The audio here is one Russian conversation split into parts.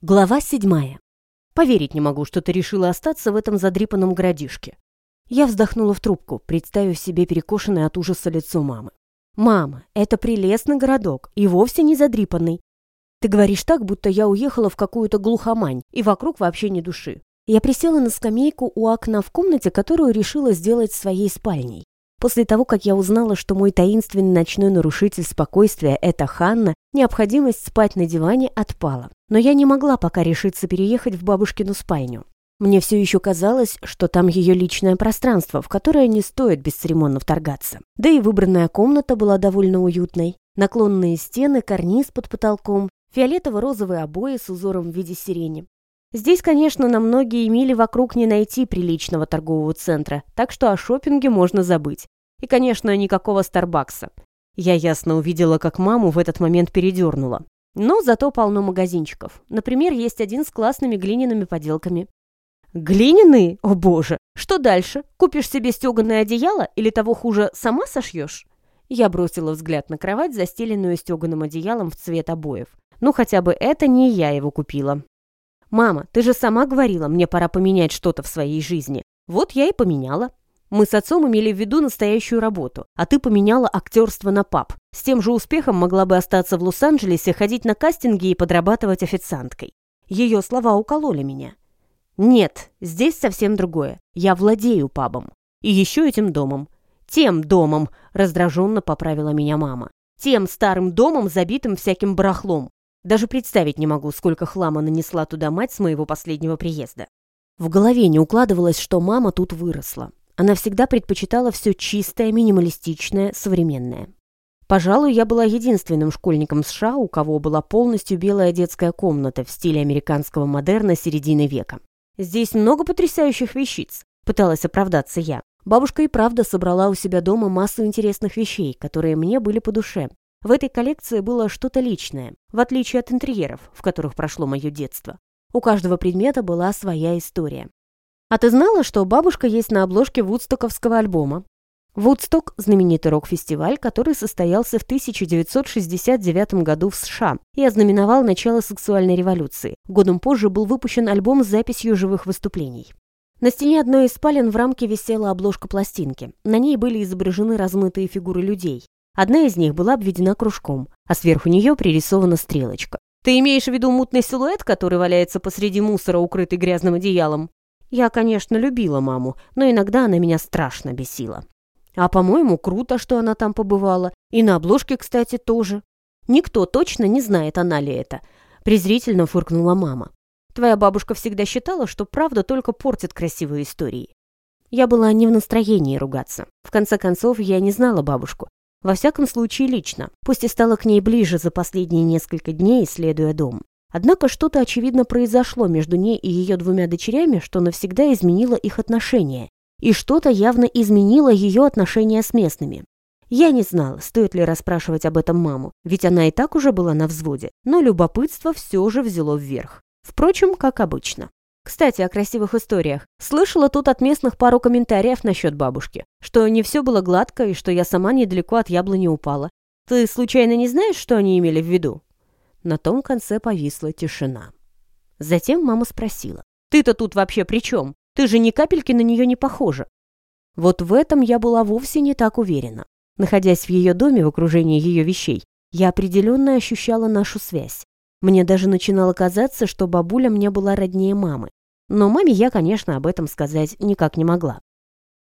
Глава седьмая. Поверить не могу, что ты решила остаться в этом задрипанном городишке. Я вздохнула в трубку, представив себе перекошенное от ужаса лицо мамы. «Мама, это прелестный городок и вовсе не задрипанный. Ты говоришь так, будто я уехала в какую-то глухомань, и вокруг вообще ни души». Я присела на скамейку у окна в комнате, которую решила сделать своей спальней. После того, как я узнала, что мой таинственный ночной нарушитель спокойствия – это Ханна, необходимость спать на диване отпала. Но я не могла пока решиться переехать в бабушкину спальню. Мне все еще казалось, что там ее личное пространство, в которое не стоит бесцеремонно вторгаться. Да и выбранная комната была довольно уютной. Наклонные стены, карниз под потолком, фиолетово-розовые обои с узором в виде сирени. Здесь, конечно, на многие мили вокруг не найти приличного торгового центра, так что о шопинге можно забыть. И, конечно, никакого Старбакса. Я ясно увидела, как маму в этот момент передернула. Но зато полно магазинчиков. Например, есть один с классными глиняными поделками. Глиняные? О боже! Что дальше? Купишь себе стеганое одеяло или того хуже, сама сошьешь? Я бросила взгляд на кровать, застеленную стеганым одеялом в цвет обоев. Ну, хотя бы это не я его купила. «Мама, ты же сама говорила, мне пора поменять что-то в своей жизни. Вот я и поменяла. Мы с отцом имели в виду настоящую работу, а ты поменяла актерство на пап. С тем же успехом могла бы остаться в Лос-Анджелесе, ходить на кастинги и подрабатывать официанткой. Ее слова укололи меня. Нет, здесь совсем другое. Я владею пабом. И еще этим домом. Тем домом, раздраженно поправила меня мама. Тем старым домом, забитым всяким барахлом. Даже представить не могу, сколько хлама нанесла туда мать с моего последнего приезда. В голове не укладывалось, что мама тут выросла. Она всегда предпочитала все чистое, минималистичное, современное. Пожалуй, я была единственным школьником США, у кого была полностью белая детская комната в стиле американского модерна середины века. Здесь много потрясающих вещиц, пыталась оправдаться я. Бабушка и правда собрала у себя дома массу интересных вещей, которые мне были по душе, в этой коллекции было что-то личное, в отличие от интерьеров, в которых прошло мое детство. У каждого предмета была своя история. А ты знала, что бабушка есть на обложке вудстоковского альбома? Вудсток – знаменитый рок-фестиваль, который состоялся в 1969 году в США и ознаменовал начало сексуальной революции. Годом позже был выпущен альбом с записью живых выступлений. На стене одной из спален в рамке висела обложка пластинки. На ней были изображены размытые фигуры людей. Одна из них была обведена кружком, а сверху нее пририсована стрелочка. «Ты имеешь в виду мутный силуэт, который валяется посреди мусора, укрытый грязным одеялом?» Я, конечно, любила маму, но иногда она меня страшно бесила. А, по-моему, круто, что она там побывала. И на обложке, кстати, тоже. Никто точно не знает, она ли это. Презрительно фыркнула мама. Твоя бабушка всегда считала, что правда только портит красивые истории. Я была не в настроении ругаться. В конце концов, я не знала бабушку. Во всяком случае, лично, пусть и стала к ней ближе за последние несколько дней, исследуя дом. Однако что-то, очевидно, произошло между ней и ее двумя дочерями, что навсегда изменило их отношения. И что-то явно изменило ее отношения с местными. Я не знала, стоит ли расспрашивать об этом маму, ведь она и так уже была на взводе, но любопытство все же взяло вверх. Впрочем, как обычно. Кстати, о красивых историях. Слышала тут от местных пару комментариев насчет бабушки, что не все было гладко и что я сама недалеко от яблони упала. Ты случайно не знаешь, что они имели в виду? На том конце повисла тишина. Затем мама спросила. «Ты-то тут вообще при чем? Ты же ни капельки на нее не похожа». Вот в этом я была вовсе не так уверена. Находясь в ее доме в окружении ее вещей, я определенно ощущала нашу связь. Мне даже начинало казаться, что бабуля мне была роднее мамы. Но маме я, конечно, об этом сказать никак не могла.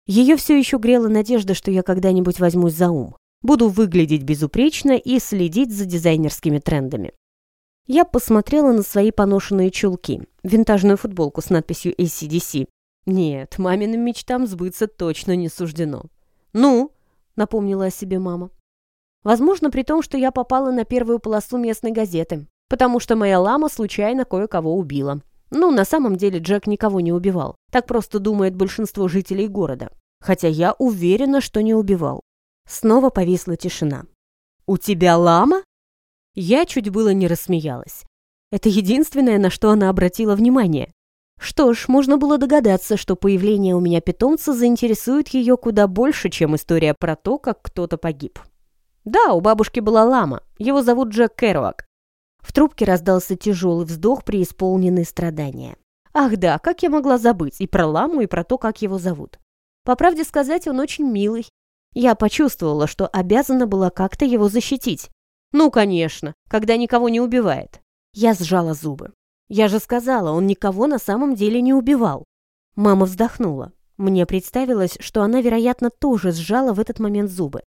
Ее все еще грела надежда, что я когда-нибудь возьмусь за ум. Буду выглядеть безупречно и следить за дизайнерскими трендами. Я посмотрела на свои поношенные чулки, винтажную футболку с надписью ACDC. Нет, маминым мечтам сбыться точно не суждено. «Ну?» — напомнила о себе мама. Возможно, при том, что я попала на первую полосу местной газеты, потому что моя лама случайно кое-кого убила. Ну, на самом деле Джек никого не убивал. Так просто думает большинство жителей города. Хотя я уверена, что не убивал. Снова повисла тишина. «У тебя лама?» Я чуть было не рассмеялась. Это единственное, на что она обратила внимание. Что ж, можно было догадаться, что появление у меня питомца заинтересует ее куда больше, чем история про то, как кто-то погиб. Да, у бабушки была лама. Его зовут Джек Керуак. В трубке раздался тяжелый вздох, преисполненный страдания. Ах да, как я могла забыть и про ламу, и про то, как его зовут. По правде сказать, он очень милый. Я почувствовала, что обязана была как-то его защитить. Ну, конечно, когда никого не убивает. Я сжала зубы. Я же сказала, он никого на самом деле не убивал. Мама вздохнула. Мне представилось, что она, вероятно, тоже сжала в этот момент зубы.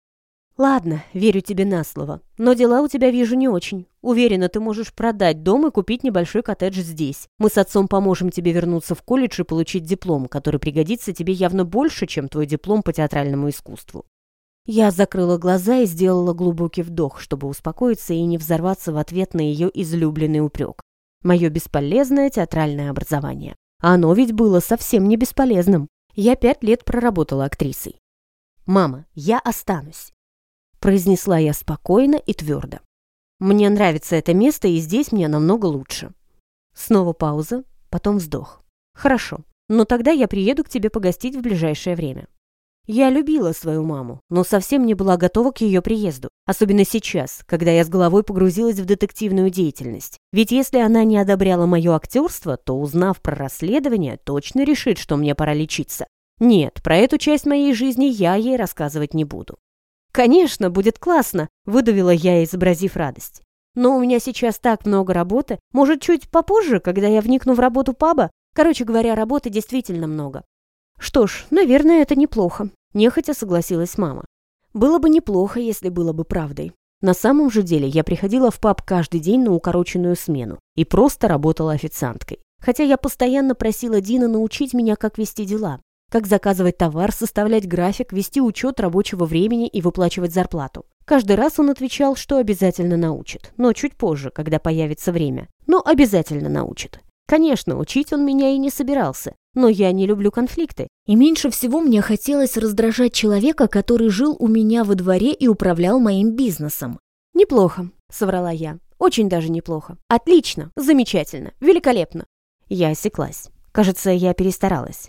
«Ладно, верю тебе на слово. Но дела у тебя, вижу, не очень. Уверена, ты можешь продать дом и купить небольшой коттедж здесь. Мы с отцом поможем тебе вернуться в колледж и получить диплом, который пригодится тебе явно больше, чем твой диплом по театральному искусству». Я закрыла глаза и сделала глубокий вдох, чтобы успокоиться и не взорваться в ответ на ее излюбленный упрек. Мое бесполезное театральное образование. Оно ведь было совсем не бесполезным. Я пять лет проработала актрисой. «Мама, я останусь произнесла я спокойно и твердо. Мне нравится это место, и здесь мне намного лучше. Снова пауза, потом вздох. Хорошо, но тогда я приеду к тебе погостить в ближайшее время. Я любила свою маму, но совсем не была готова к ее приезду, особенно сейчас, когда я с головой погрузилась в детективную деятельность. Ведь если она не одобряла мое актерство, то, узнав про расследование, точно решит, что мне пора лечиться. Нет, про эту часть моей жизни я ей рассказывать не буду. «Конечно, будет классно», — выдавила я, изобразив радость. «Но у меня сейчас так много работы. Может, чуть попозже, когда я вникну в работу паба? Короче говоря, работы действительно много». «Что ж, наверное, это неплохо», — нехотя согласилась мама. «Было бы неплохо, если было бы правдой. На самом же деле я приходила в паб каждый день на укороченную смену и просто работала официанткой. Хотя я постоянно просила Дина научить меня, как вести дела как заказывать товар, составлять график, вести учет рабочего времени и выплачивать зарплату. Каждый раз он отвечал, что обязательно научит, но чуть позже, когда появится время. Но обязательно научит. Конечно, учить он меня и не собирался, но я не люблю конфликты. И меньше всего мне хотелось раздражать человека, который жил у меня во дворе и управлял моим бизнесом. «Неплохо», — соврала я. «Очень даже неплохо. Отлично, замечательно, великолепно». Я осеклась. Кажется, я перестаралась.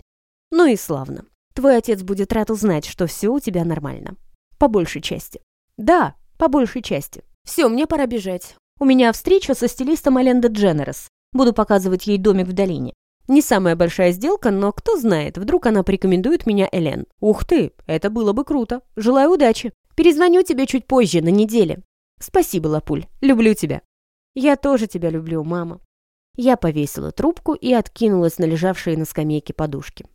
Ну и славно. Твой отец будет рад узнать, что все у тебя нормально. По большей части. Да, по большей части. Все, мне пора бежать. У меня встреча со стилистом Аленда Дженерес. Буду показывать ей домик в долине. Не самая большая сделка, но кто знает, вдруг она порекомендует меня Элен. Ух ты, это было бы круто. Желаю удачи. Перезвоню тебе чуть позже, на неделе. Спасибо, Лапуль. Люблю тебя. Я тоже тебя люблю, мама. Я повесила трубку и откинулась на лежавшие на скамейке подушки.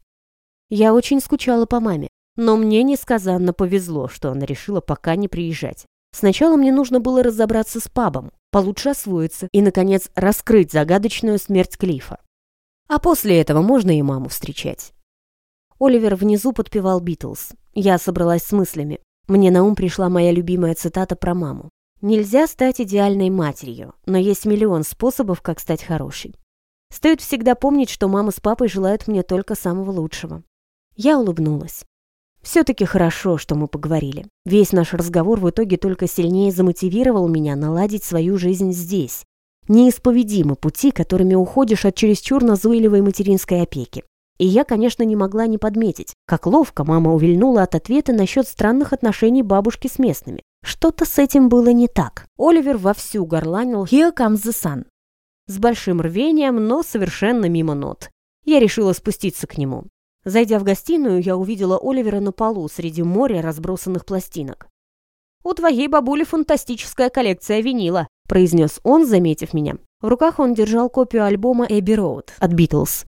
Я очень скучала по маме, но мне несказанно повезло, что она решила пока не приезжать. Сначала мне нужно было разобраться с пабом, получше освоиться и, наконец, раскрыть загадочную смерть Клифа. А после этого можно и маму встречать. Оливер внизу подпевал «Битлз». Я собралась с мыслями. Мне на ум пришла моя любимая цитата про маму. «Нельзя стать идеальной матерью, но есть миллион способов, как стать хорошей. Стоит всегда помнить, что мама с папой желают мне только самого лучшего. Я улыбнулась. Все-таки хорошо, что мы поговорили. Весь наш разговор в итоге только сильнее замотивировал меня наладить свою жизнь здесь. Неисповедимы пути, которыми уходишь от чересчур назойливой материнской опеки. И я, конечно, не могла не подметить, как ловко мама увильнула от ответа насчет странных отношений бабушки с местными. Что-то с этим было не так. Оливер вовсю горланил «Here comes the sun». С большим рвением, но совершенно мимо нот. Я решила спуститься к нему. Зайдя в гостиную, я увидела Оливера на полу среди моря разбросанных пластинок. «У твоей бабули фантастическая коллекция винила», произнес он, заметив меня. В руках он держал копию альбома «Эбби Роуд» от «Битлз».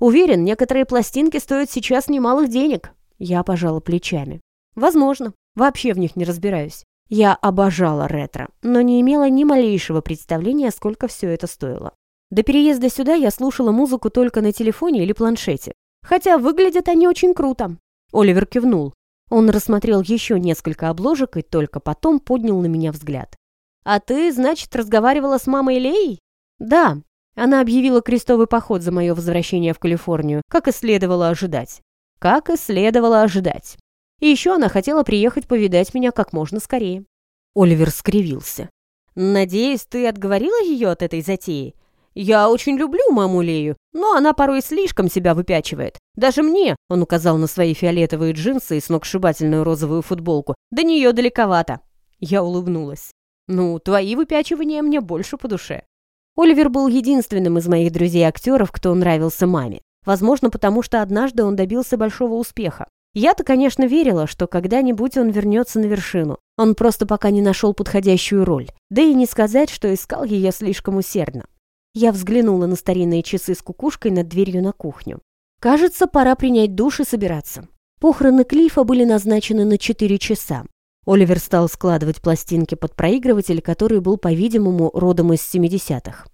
«Уверен, некоторые пластинки стоят сейчас немалых денег». Я пожала плечами. «Возможно. Вообще в них не разбираюсь. Я обожала ретро, но не имела ни малейшего представления, сколько все это стоило. До переезда сюда я слушала музыку только на телефоне или планшете. Хотя выглядят они очень круто. Оливер кивнул. Он рассмотрел еще несколько обложек и только потом поднял на меня взгляд. «А ты, значит, разговаривала с мамой Леей?» «Да». Она объявила крестовый поход за мое возвращение в Калифорнию, как и следовало ожидать. Как и следовало ожидать. И еще она хотела приехать повидать меня как можно скорее. Оливер скривился. «Надеюсь, ты отговорила ее от этой затеи? Я очень люблю маму Лею, но она порой слишком себя выпячивает. Даже мне, он указал на свои фиолетовые джинсы и сногсшибательную розовую футболку, до нее далековато. Я улыбнулась. Ну, твои выпячивания мне больше по душе. Оливер был единственным из моих друзей-актеров, кто нравился маме. Возможно, потому что однажды он добился большого успеха. Я-то, конечно, верила, что когда-нибудь он вернется на вершину. Он просто пока не нашел подходящую роль. Да и не сказать, что искал ее слишком усердно. Я взглянула на старинные часы с кукушкой над дверью на кухню. Кажется, пора принять душ и собираться. Похороны Клифа были назначены на 4 часа. Оливер стал складывать пластинки под проигрыватель, который был, по-видимому, родом из 70-х.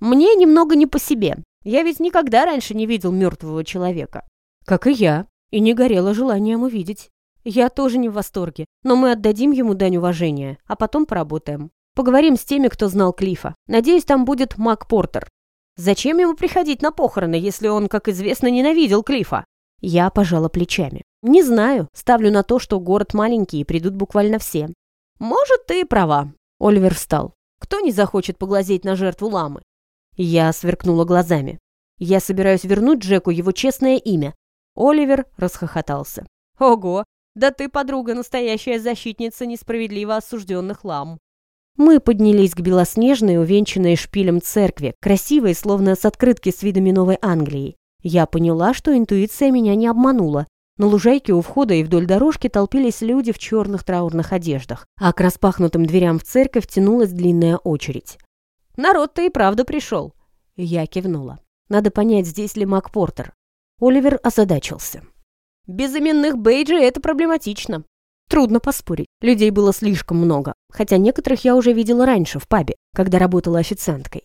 «Мне немного не по себе. Я ведь никогда раньше не видел мертвого человека». «Как и я», и не горело желанием увидеть. Я тоже не в восторге, но мы отдадим ему дань уважения, а потом поработаем. Поговорим с теми, кто знал Клифа. Надеюсь, там будет Мак Портер. Зачем ему приходить на похороны, если он, как известно, ненавидел Клифа? Я пожала плечами. Не знаю, ставлю на то, что город маленький и придут буквально все. Может, ты и права. Оливер встал. Кто не захочет поглазеть на жертву ламы? Я сверкнула глазами. Я собираюсь вернуть Джеку его честное имя, Оливер расхохотался. «Ого! Да ты, подруга, настоящая защитница несправедливо осужденных лам!» Мы поднялись к белоснежной, увенчанной шпилем церкви, красивой, словно с открытки с видами Новой Англии. Я поняла, что интуиция меня не обманула. На лужайке у входа и вдоль дорожки толпились люди в черных траурных одеждах, а к распахнутым дверям в церковь тянулась длинная очередь. «Народ-то и правда пришел!» Я кивнула. «Надо понять, здесь ли Мак Портер. Оливер озадачился. «Без именных бейджей это проблематично. Трудно поспорить. Людей было слишком много, хотя некоторых я уже видела раньше в пабе, когда работала официанткой.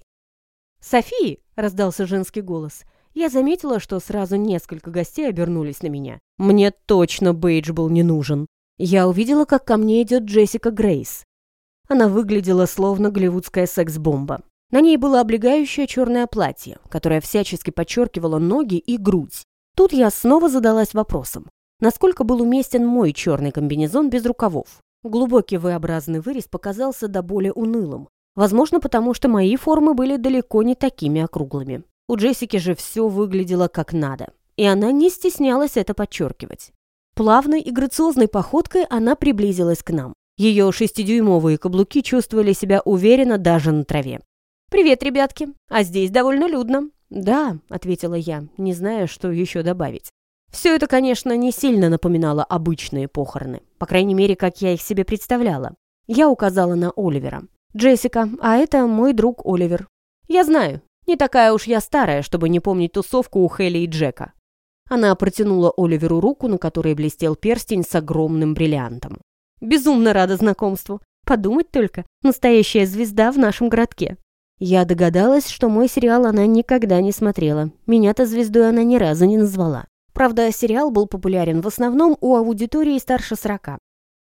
«Софии!» — раздался женский голос. Я заметила, что сразу несколько гостей обернулись на меня. Мне точно бейдж был не нужен. Я увидела, как ко мне идет Джессика Грейс. Она выглядела словно голливудская секс-бомба. На ней было облегающее черное платье, которое всячески подчеркивало ноги и грудь. Тут я снова задалась вопросом, насколько был уместен мой черный комбинезон без рукавов. Глубокий V-образный вырез показался до более унылым. Возможно, потому что мои формы были далеко не такими округлыми. У Джессики же все выглядело как надо, и она не стеснялась это подчеркивать. Плавной и грациозной походкой она приблизилась к нам. Ее шестидюймовые каблуки чувствовали себя уверенно даже на траве. «Привет, ребятки! А здесь довольно людно». «Да», — ответила я, не зная, что еще добавить. Все это, конечно, не сильно напоминало обычные похороны. По крайней мере, как я их себе представляла. Я указала на Оливера. «Джессика, а это мой друг Оливер». «Я знаю. Не такая уж я старая, чтобы не помнить тусовку у Хелли и Джека». Она протянула Оливеру руку, на которой блестел перстень с огромным бриллиантом. «Безумно рада знакомству. Подумать только, настоящая звезда в нашем городке». Я догадалась, что мой сериал она никогда не смотрела. Меня-то звездой она ни разу не назвала. Правда, сериал был популярен в основном у аудитории старше сорока.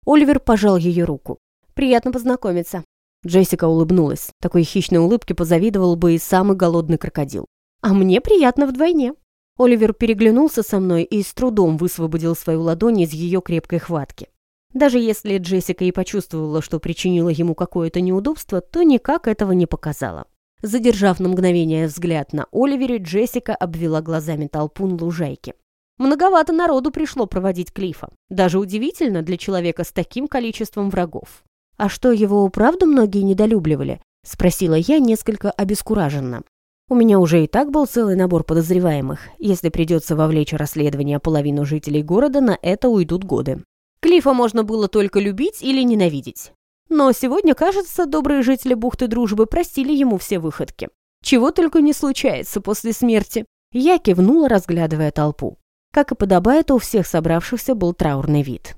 Оливер пожал ее руку. «Приятно познакомиться». Джессика улыбнулась. Такой хищной улыбке позавидовал бы и самый голодный крокодил. «А мне приятно вдвойне». Оливер переглянулся со мной и с трудом высвободил свою ладонь из ее крепкой хватки. Даже если Джессика и почувствовала, что причинила ему какое-то неудобство, то никак этого не показала. Задержав на мгновение взгляд на Оливере, Джессика обвела глазами толпу на лужайке. Многовато народу пришло проводить Клифа. Даже удивительно для человека с таким количеством врагов. «А что, его правда многие недолюбливали?» – спросила я несколько обескураженно. У меня уже и так был целый набор подозреваемых. Если придется вовлечь расследование половину жителей города, на это уйдут годы. Клифа можно было только любить или ненавидеть. Но сегодня, кажется, добрые жители бухты Дружбы простили ему все выходки. Чего только не случается после смерти. Я кивнула, разглядывая толпу. Как и подобает, у всех собравшихся был траурный вид.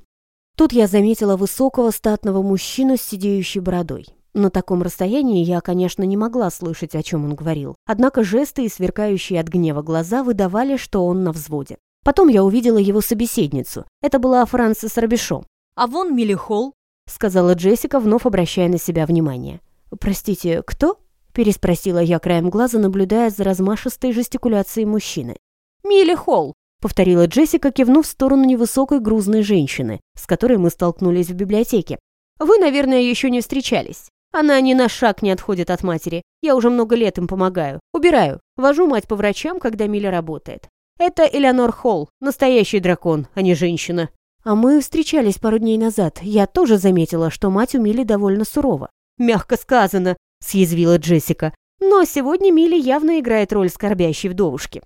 Тут я заметила высокого статного мужчину с сидеющей бородой. На таком расстоянии я, конечно, не могла слышать, о чем он говорил. Однако жесты и сверкающие от гнева глаза выдавали, что он на взводе. Потом я увидела его собеседницу. Это была Франсис Робишо. «А вон Милли Холл», — сказала Джессика, вновь обращая на себя внимание. «Простите, кто?» — переспросила я краем глаза, наблюдая за размашистой жестикуляцией мужчины. «Милли Холл», — повторила Джессика, кивнув в сторону невысокой грузной женщины, с которой мы столкнулись в библиотеке. «Вы, наверное, еще не встречались. Она ни на шаг не отходит от матери. Я уже много лет им помогаю. Убираю. Вожу мать по врачам, когда Миля работает. Это Элеонор Холл, настоящий дракон, а не женщина. А мы встречались пару дней назад. Я тоже заметила, что мать у Мили довольно сурова. «Мягко сказано», — съязвила Джессика. «Но сегодня Милли явно играет роль скорбящей вдовушки».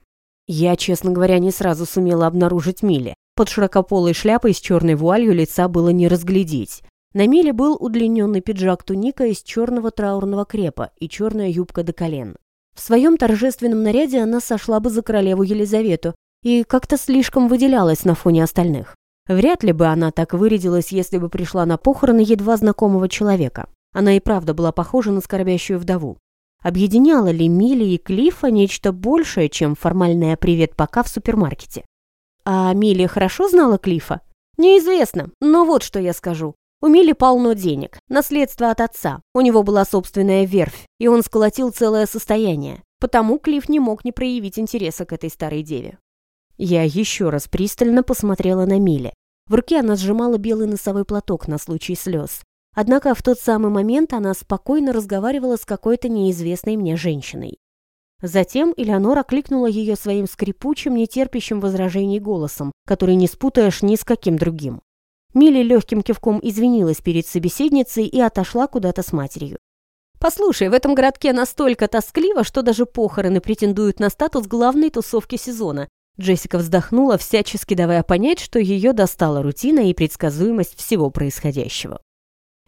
Я, честно говоря, не сразу сумела обнаружить Милли. Под широкополой шляпой с черной вуалью лица было не разглядеть. На Миле был удлиненный пиджак-туника из черного траурного крепа и черная юбка до колен. В своем торжественном наряде она сошла бы за королеву Елизавету и как-то слишком выделялась на фоне остальных. Вряд ли бы она так вырядилась, если бы пришла на похороны едва знакомого человека. Она и правда была похожа на скорбящую вдову. Объединяло ли Милли и Клиффа нечто большее, чем формальное «привет пока» в супермаркете? А Милли хорошо знала Клиффа? Неизвестно, но вот что я скажу. У Милли полно денег, наследство от отца. У него была собственная верфь, и он сколотил целое состояние. Потому Клифф не мог не проявить интереса к этой старой деве. Я еще раз пристально посмотрела на Милли. В руке она сжимала белый носовой платок на случай слез. Однако в тот самый момент она спокойно разговаривала с какой-то неизвестной мне женщиной. Затем Элеонора кликнула ее своим скрипучим, нетерпящим возражений голосом, который не спутаешь ни с каким другим. Милли легким кивком извинилась перед собеседницей и отошла куда-то с матерью. «Послушай, в этом городке настолько тоскливо, что даже похороны претендуют на статус главной тусовки сезона». Джессика вздохнула, всячески давая понять, что ее достала рутина и предсказуемость всего происходящего.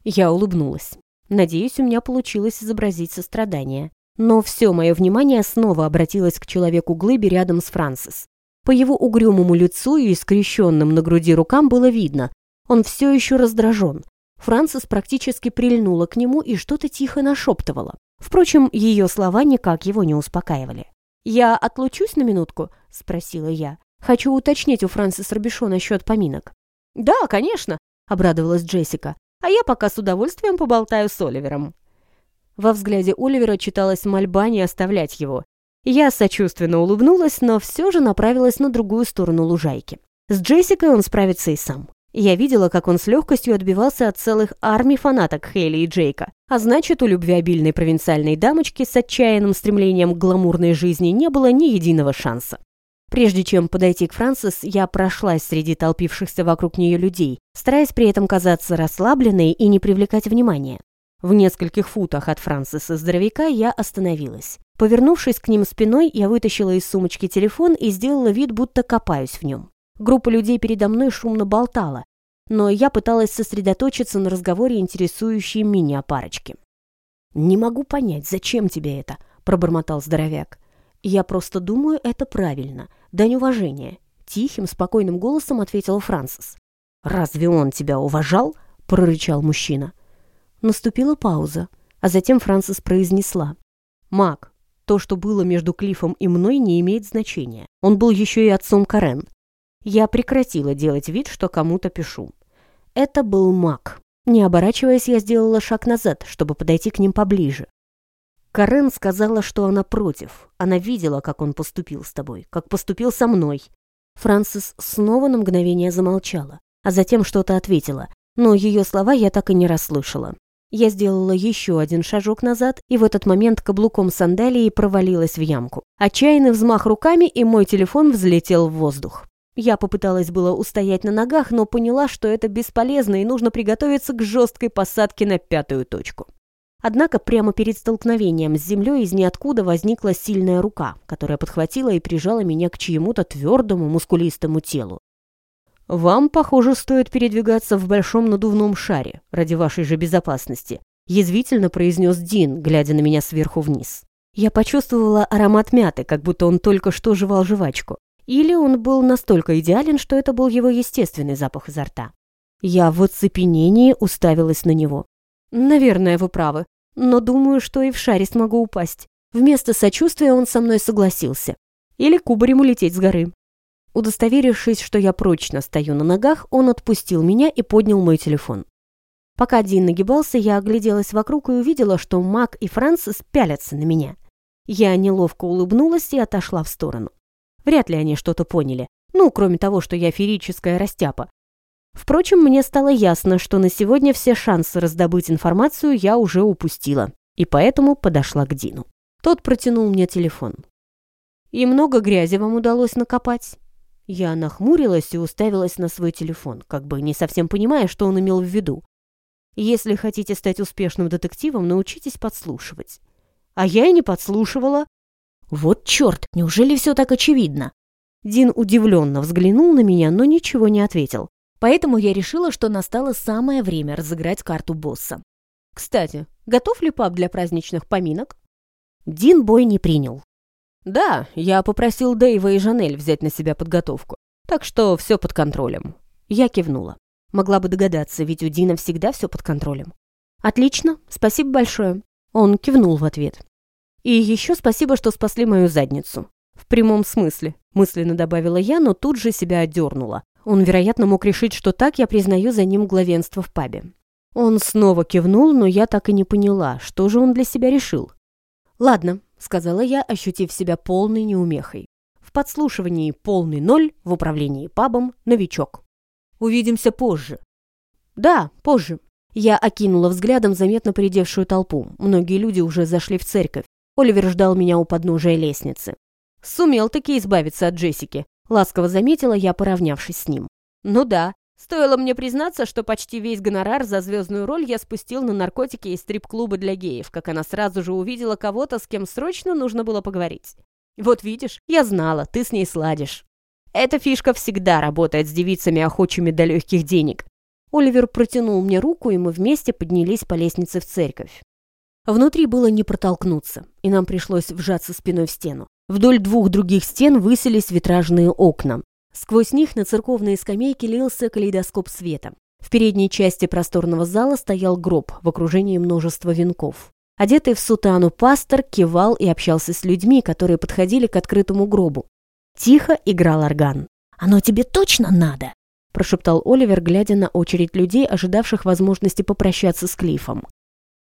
Я улыбнулась. Надеюсь, у меня получилось изобразить сострадание. Но все мое внимание снова обратилось к человеку-глыбе рядом с Франсис. По его угрюмому лицу и скрещенным на груди рукам было видно, он все еще раздражен. Франсис практически прильнула к нему и что-то тихо нашептывала. Впрочем, ее слова никак его не успокаивали. «Я отлучусь на минутку?» – спросила я. «Хочу уточнить у Франсис Робишо насчет поминок». «Да, конечно», – обрадовалась Джессика. «А я пока с удовольствием поболтаю с Оливером». Во взгляде Оливера читалась мольба не оставлять его. Я сочувственно улыбнулась, но все же направилась на другую сторону лужайки. С Джессикой он справится и сам. Я видела, как он с легкостью отбивался от целых армий фанаток Хейли и Джейка. А значит, у любвеобильной провинциальной дамочки с отчаянным стремлением к гламурной жизни не было ни единого шанса. Прежде чем подойти к Франсис, я прошлась среди толпившихся вокруг нее людей, стараясь при этом казаться расслабленной и не привлекать внимания. В нескольких футах от Франсиса здоровяка я остановилась. Повернувшись к ним спиной, я вытащила из сумочки телефон и сделала вид, будто копаюсь в нем. Группа людей передо мной шумно болтала, но я пыталась сосредоточиться на разговоре, интересующей меня парочки. «Не могу понять, зачем тебе это?» – пробормотал здоровяк. «Я просто думаю, это правильно. Дань уважения», – тихим, спокойным голосом ответила Франсис. «Разве он тебя уважал?» – прорычал мужчина. Наступила пауза, а затем Франсис произнесла. «Мак, то, что было между Клиффом и мной, не имеет значения. Он был еще и отцом Карен. Я прекратила делать вид, что кому-то пишу. Это был Мак. Не оборачиваясь, я сделала шаг назад, чтобы подойти к ним поближе. Карен сказала, что она против. Она видела, как он поступил с тобой, как поступил со мной. Франсис снова на мгновение замолчала, а затем что-то ответила, но ее слова я так и не расслышала. Я сделала еще один шажок назад, и в этот момент каблуком сандалии провалилась в ямку. Отчаянный взмах руками, и мой телефон взлетел в воздух. Я попыталась было устоять на ногах, но поняла, что это бесполезно и нужно приготовиться к жесткой посадке на пятую точку. Однако прямо перед столкновением с землей из ниоткуда возникла сильная рука, которая подхватила и прижала меня к чьему-то твердому, мускулистому телу. «Вам, похоже, стоит передвигаться в большом надувном шаре ради вашей же безопасности», язвительно произнес Дин, глядя на меня сверху вниз. Я почувствовала аромат мяты, как будто он только что жевал жвачку. Или он был настолько идеален, что это был его естественный запах изо рта. Я в оцепенении уставилась на него. «Наверное, вы правы, но думаю, что и в шаре смогу упасть». Вместо сочувствия он со мной согласился. Или кубарем улететь с горы. Удостоверившись, что я прочно стою на ногах, он отпустил меня и поднял мой телефон. Пока Дин нагибался, я огляделась вокруг и увидела, что Мак и Франсис пялятся на меня. Я неловко улыбнулась и отошла в сторону. Вряд ли они что-то поняли. Ну, кроме того, что я ферическая растяпа. Впрочем, мне стало ясно, что на сегодня все шансы раздобыть информацию я уже упустила, и поэтому подошла к Дину. Тот протянул мне телефон. «И много грязи вам удалось накопать?» Я нахмурилась и уставилась на свой телефон, как бы не совсем понимая, что он имел в виду. Если хотите стать успешным детективом, научитесь подслушивать. А я и не подслушивала. Вот черт, неужели все так очевидно? Дин удивленно взглянул на меня, но ничего не ответил. Поэтому я решила, что настало самое время разыграть карту босса. Кстати, готов ли пап для праздничных поминок? Дин бой не принял. Да, я попросил Дэйва и Жанель взять на себя подготовку. Так что все под контролем. Я кивнула. Могла бы догадаться, ведь у Дина всегда все под контролем. Отлично, спасибо большое. Он кивнул в ответ. И еще спасибо, что спасли мою задницу. В прямом смысле, мысленно добавила я, но тут же себя отдернула. Он, вероятно, мог решить, что так я признаю за ним главенство в пабе. Он снова кивнул, но я так и не поняла, что же он для себя решил. «Ладно», — сказала я, ощутив себя полной неумехой. В подслушивании полный ноль, в управлении пабом новичок. Увидимся позже. Да, позже. Я окинула взглядом заметно поредевшую толпу. Многие люди уже зашли в церковь. Оливер ждал меня у подножия лестницы. Сумел таки избавиться от Джессики. Ласково заметила я, поравнявшись с ним. Ну да, стоило мне признаться, что почти весь гонорар за звездную роль я спустил на наркотики из стрип-клуба для геев, как она сразу же увидела кого-то, с кем срочно нужно было поговорить. Вот видишь, я знала, ты с ней сладишь. Эта фишка всегда работает с девицами, охочими до легких денег. Оливер протянул мне руку, и мы вместе поднялись по лестнице в церковь. Внутри было не протолкнуться, и нам пришлось вжаться спиной в стену. Вдоль двух других стен высились витражные окна. Сквозь них на церковные скамейки лился калейдоскоп света. В передней части просторного зала стоял гроб в окружении множества венков. Одетый в сутану пастор кивал и общался с людьми, которые подходили к открытому гробу. Тихо играл орган. «Оно тебе точно надо?» прошептал Оливер, глядя на очередь людей, ожидавших возможности попрощаться с Клифом.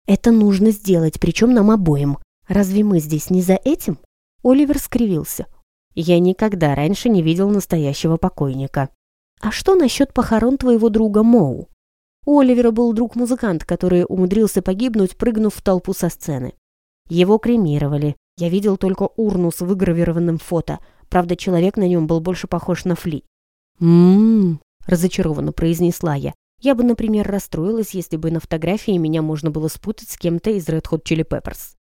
«Это нужно сделать, причем нам обоим. Разве мы здесь не за этим?» Оливер скривился. «Я никогда раньше не видел настоящего покойника». «А что насчет похорон твоего друга Моу?» У Оливера был друг-музыкант, который умудрился погибнуть, прыгнув в толпу со сцены. Его кремировали. Я видел только урну с выгравированным фото. Правда, человек на нем был больше похож на Фли. «М-м-м», разочарованно произнесла я. Я бы, например, расстроилась, если бы на фотографии меня можно было спутать с кем-то из Red Hot Chili Peppers.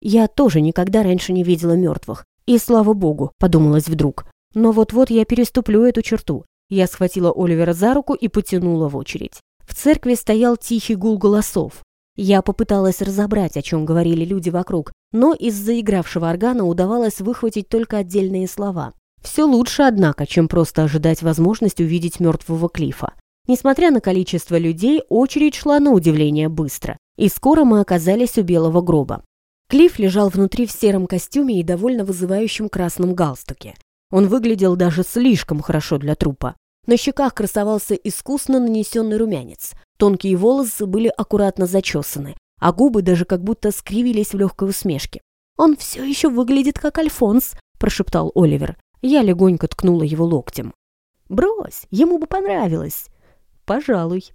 Я тоже никогда раньше не видела мертвых. И слава богу, подумалось вдруг. Но вот-вот я переступлю эту черту. Я схватила Оливера за руку и потянула в очередь. В церкви стоял тихий гул голосов. Я попыталась разобрать, о чем говорили люди вокруг, но из-за игравшего органа удавалось выхватить только отдельные слова. Все лучше, однако, чем просто ожидать возможность увидеть мертвого Клифа. Несмотря на количество людей, очередь шла на удивление быстро, и скоро мы оказались у белого гроба. Клифф лежал внутри в сером костюме и довольно вызывающем красном галстуке. Он выглядел даже слишком хорошо для трупа. На щеках красовался искусно нанесенный румянец. Тонкие волосы были аккуратно зачесаны, а губы даже как будто скривились в легкой усмешке. «Он все еще выглядит как Альфонс», – прошептал Оливер. Я легонько ткнула его локтем. «Брось, ему бы понравилось». «Пожалуй».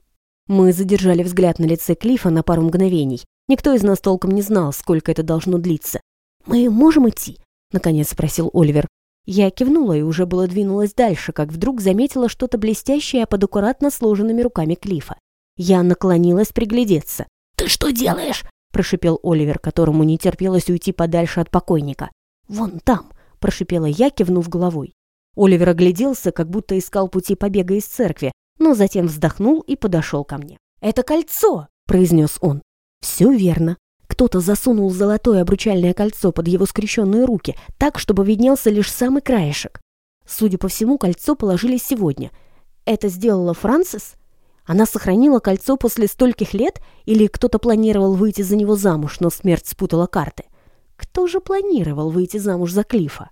Мы задержали взгляд на лице Клифа на пару мгновений. Никто из нас толком не знал, сколько это должно длиться. «Мы можем идти?» – наконец спросил Оливер. Я кивнула и уже было двинулась дальше, как вдруг заметила что-то блестящее под аккуратно сложенными руками Клифа. Я наклонилась приглядеться. «Ты что делаешь?» – прошипел Оливер, которому не терпелось уйти подальше от покойника. «Вон там!» – прошипела я, кивнув головой. Оливер огляделся, как будто искал пути побега из церкви, но затем вздохнул и подошел ко мне. «Это кольцо!» – произнес он. «Все верно. Кто-то засунул золотое обручальное кольцо под его скрещенные руки, так, чтобы виднелся лишь самый краешек. Судя по всему, кольцо положили сегодня. Это сделала Франсис? Она сохранила кольцо после стольких лет, или кто-то планировал выйти за него замуж, но смерть спутала карты? Кто же планировал выйти замуж за Клифа?